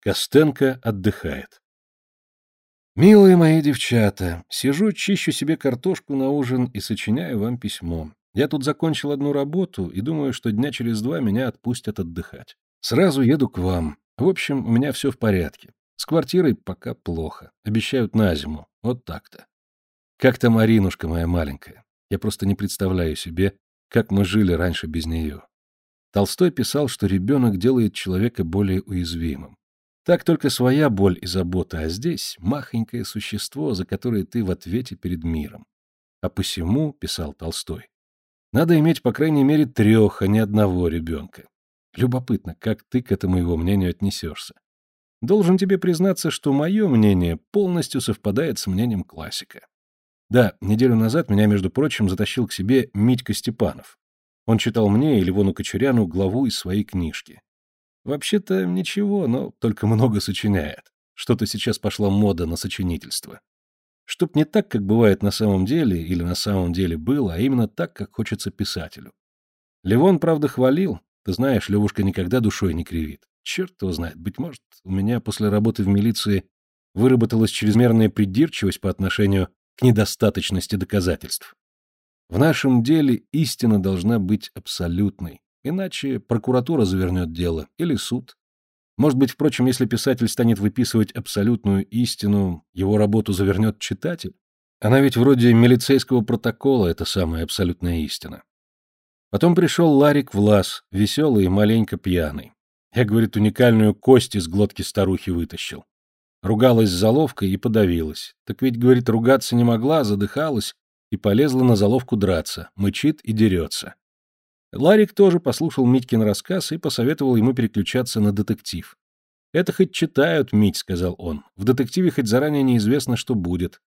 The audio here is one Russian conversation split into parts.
Костенко отдыхает. Милые мои девчата, сижу, чищу себе картошку на ужин и сочиняю вам письмо. Я тут закончил одну работу и думаю, что дня через два меня отпустят отдыхать. Сразу еду к вам. В общем, у меня все в порядке. С квартирой пока плохо. Обещают на зиму. Вот так-то. Как-то Маринушка моя маленькая. Я просто не представляю себе, как мы жили раньше без нее. Толстой писал, что ребенок делает человека более уязвимым. Так только своя боль и забота, а здесь махонькое существо, за которое ты в ответе перед миром. А посему, писал Толстой, надо иметь по крайней мере трех, а не одного ребенка. Любопытно, как ты к этому его мнению отнесешься. Должен тебе признаться, что мое мнение полностью совпадает с мнением классика. Да, неделю назад меня, между прочим, затащил к себе Митька Степанов. Он читал мне и Ливону Кочуряну главу из своей книжки. Вообще-то ничего, но только много сочиняет. Что-то сейчас пошла мода на сочинительство. Чтоб не так, как бывает на самом деле, или на самом деле было, а именно так, как хочется писателю. Левон, правда, хвалил. Ты знаешь, Левушка никогда душой не кривит. Черт его знает, быть может, у меня после работы в милиции выработалась чрезмерная придирчивость по отношению к недостаточности доказательств. В нашем деле истина должна быть абсолютной, Иначе прокуратура завернет дело или суд. Может быть, впрочем, если писатель станет выписывать абсолютную истину, его работу завернет читатель? Она ведь вроде милицейского протокола, это самая абсолютная истина. Потом пришел Ларик Влас, веселый и маленько пьяный. Я, говорит, уникальную кость из глотки старухи вытащил. Ругалась с заловкой и подавилась. Так ведь, говорит, ругаться не могла, задыхалась и полезла на заловку драться, мычит и дерется. Ларик тоже послушал Митькин рассказ и посоветовал ему переключаться на детектив. «Это хоть читают, Мить», — сказал он. «В детективе хоть заранее неизвестно, что будет.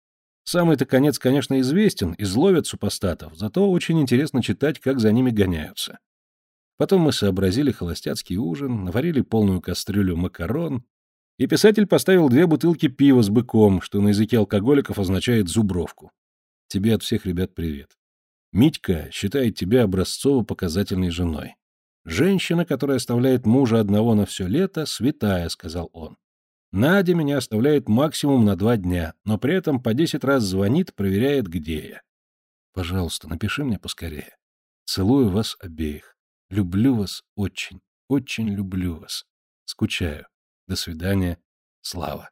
Самый-то конец, конечно, известен, изловят супостатов, зато очень интересно читать, как за ними гоняются». Потом мы сообразили холостяцкий ужин, наварили полную кастрюлю макарон, и писатель поставил две бутылки пива с быком, что на языке алкоголиков означает «зубровку». Тебе от всех ребят привет. Митька считает тебя образцово-показательной женой. Женщина, которая оставляет мужа одного на все лето, святая, сказал он. Надя меня оставляет максимум на два дня, но при этом по десять раз звонит, проверяет, где я. Пожалуйста, напиши мне поскорее. Целую вас обеих. Люблю вас очень, очень люблю вас. Скучаю. До свидания. Слава.